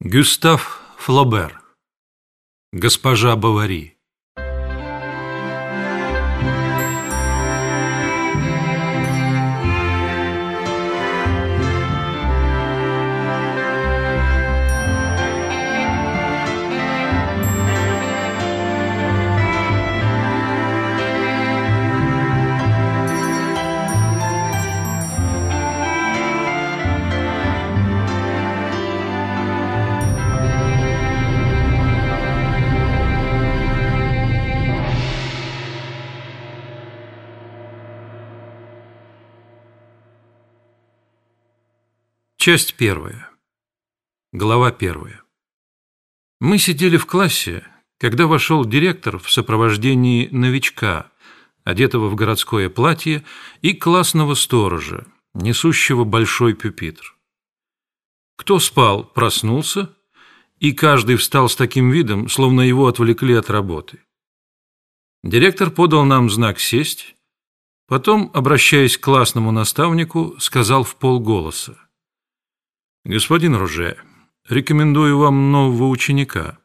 Гюстав Флобер. Госпожа Бавари Часть первая. Глава первая. Мы сидели в классе, когда вошел директор в сопровождении новичка, одетого в городское платье, и классного сторожа, несущего большой пюпитр. Кто спал, проснулся, и каждый встал с таким видом, словно его отвлекли от работы. Директор подал нам знак «сесть», потом, обращаясь к классному наставнику, сказал в полголоса. «Господин Руже, рекомендую вам нового ученика.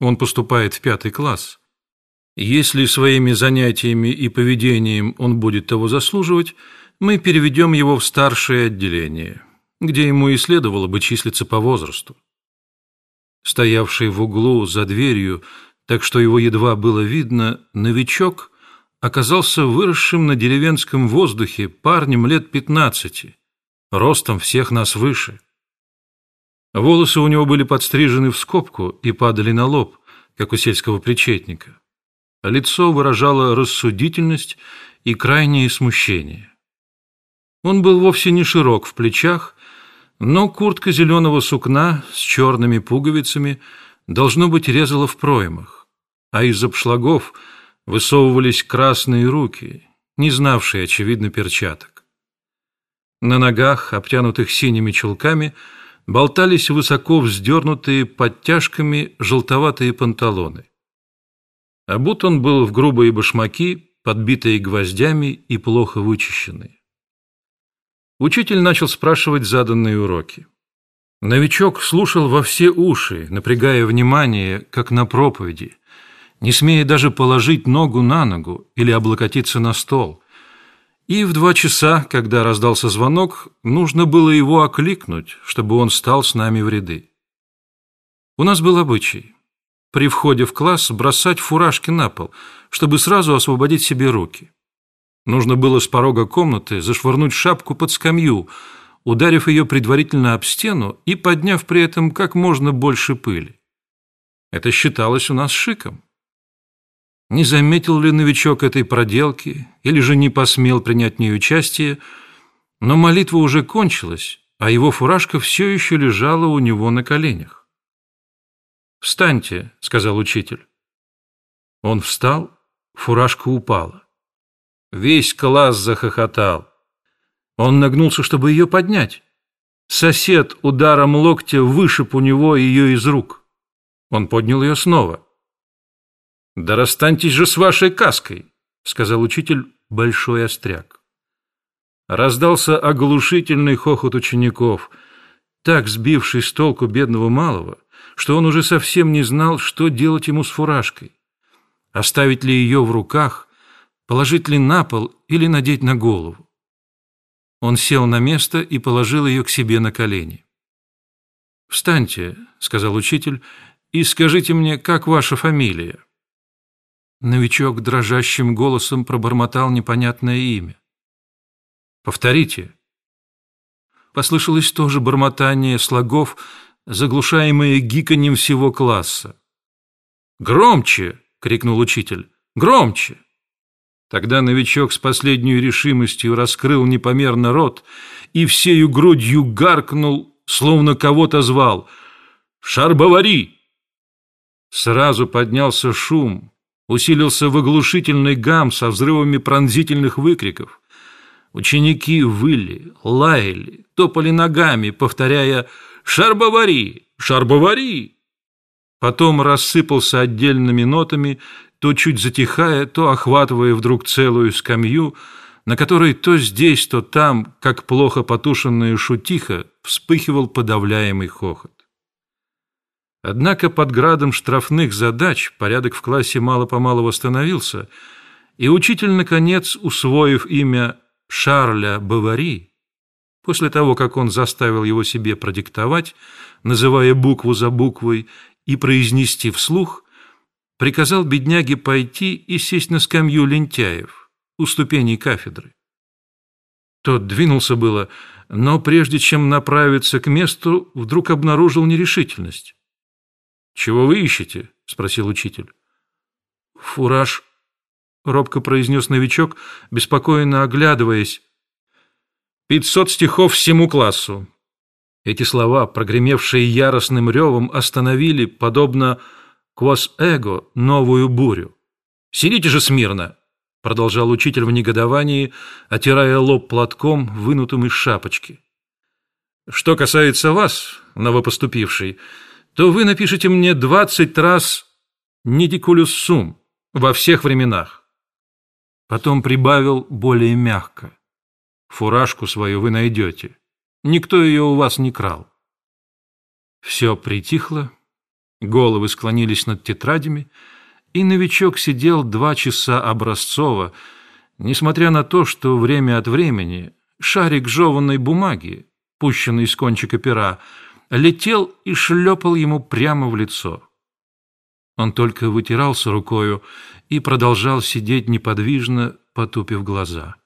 Он поступает в пятый класс. Если своими занятиями и поведением он будет того заслуживать, мы переведем его в старшее отделение, где ему и следовало бы числиться по возрасту». Стоявший в углу за дверью, так что его едва было видно, новичок оказался выросшим на деревенском воздухе парнем лет пятнадцати, ростом всех нас выше. Волосы у него были подстрижены в скобку и падали на лоб, как у сельского причетника. Лицо выражало рассудительность и крайнее смущение. Он был вовсе не широк в плечах, но куртка зеленого сукна с черными пуговицами должно быть резала в проймах, а из обшлагов высовывались красные руки, не знавшие, очевидно, перчаток. На ногах, обтянутых синими чулками, болтались высоко вздернутые подтяжками желтоватые панталоны. Обут он был в грубые башмаки, подбитые гвоздями и плохо вычищенные. Учитель начал спрашивать заданные уроки. Новичок слушал во все уши, напрягая внимание, как на проповеди, не смея даже положить ногу на ногу или облокотиться на стол – и в два часа, когда раздался звонок, нужно было его окликнуть, чтобы он стал с нами в ряды. У нас был обычай при входе в класс бросать фуражки на пол, чтобы сразу освободить себе руки. Нужно было с порога комнаты зашвырнуть шапку под скамью, ударив ее предварительно об стену и подняв при этом как можно больше пыли. Это считалось у нас шиком. Не заметил ли новичок этой проделки, или же не посмел принять в ней участие, но молитва уже кончилась, а его фуражка все еще лежала у него на коленях. «Встаньте», — сказал учитель. Он встал, фуражка упала. Весь класс захохотал. Он нагнулся, чтобы ее поднять. Сосед ударом локтя вышиб у него ее из рук. Он поднял ее снова. «Да расстаньтесь же с вашей каской», — сказал учитель Большой Остряк. Раздался оглушительный хохот учеников, так сбивший с толку бедного малого, что он уже совсем не знал, что делать ему с фуражкой. Оставить ли ее в руках, положить ли на пол или надеть на голову. Он сел на место и положил ее к себе на колени. «Встаньте», — сказал учитель, — «и скажите мне, как ваша фамилия?» Новичок дрожащим голосом пробормотал непонятное имя. «Повторите». Послышалось тоже бормотание слогов, заглушаемое гиканьем всего класса. «Громче!» — крикнул учитель. «Громче!» Тогда новичок с последней решимостью раскрыл непомерно рот и всею грудью гаркнул, словно кого-то звал. «Шарбовари!» Сразу поднялся шум, усилился в оглушительный гам со взрывами пронзительных выкриков. Ученики выли, лаяли, топали ногами, повторяя «Шарбовари! Шарбовари!». Потом рассыпался отдельными нотами, то чуть затихая, то охватывая вдруг целую скамью, на которой то здесь, то там, как плохо потушенная шутиха, вспыхивал подавляемый хохот. Однако под градом штрафных задач порядок в классе мало-помалу восстановился, и учитель, наконец, усвоив имя Шарля Бавари, после того, как он заставил его себе продиктовать, называя букву за буквой, и произнести вслух, приказал бедняге пойти и сесть на скамью лентяев у ступеней кафедры. Тот двинулся было, но прежде чем направиться к месту, вдруг обнаружил нерешительность. «Чего вы ищете?» — спросил учитель. «Фураж», — робко произнес новичок, беспокойно оглядываясь. «Пятьсот стихов всему классу». Эти слова, прогремевшие яростным ревом, остановили, подобно «квас-эго», новую бурю. «Сидите же смирно!» — продолжал учитель в негодовании, отирая лоб платком, вынутым из шапочки. «Что касается вас, новопоступивший, то вы напишите мне двадцать раз «нидикулюс сум» во всех временах». Потом прибавил более мягко. «Фуражку свою вы найдете. Никто ее у вас не крал». Все притихло, головы склонились над тетрадями, и новичок сидел два часа образцово, несмотря на то, что время от времени шарик жеванной бумаги, пущенный из кончика пера, летел и шлепал ему прямо в лицо. Он только вытирался рукою и продолжал сидеть неподвижно, потупив глаза.